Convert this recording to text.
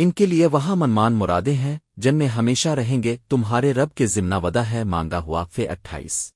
ان کے لیے وہاں منمان مرادیں ہیں، جن میں ہمیشہ رہیں گے، تمہارے رب کے ذمہ ودا ہے، مانگا ہوا فے اٹھائیس۔